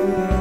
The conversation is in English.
Lord.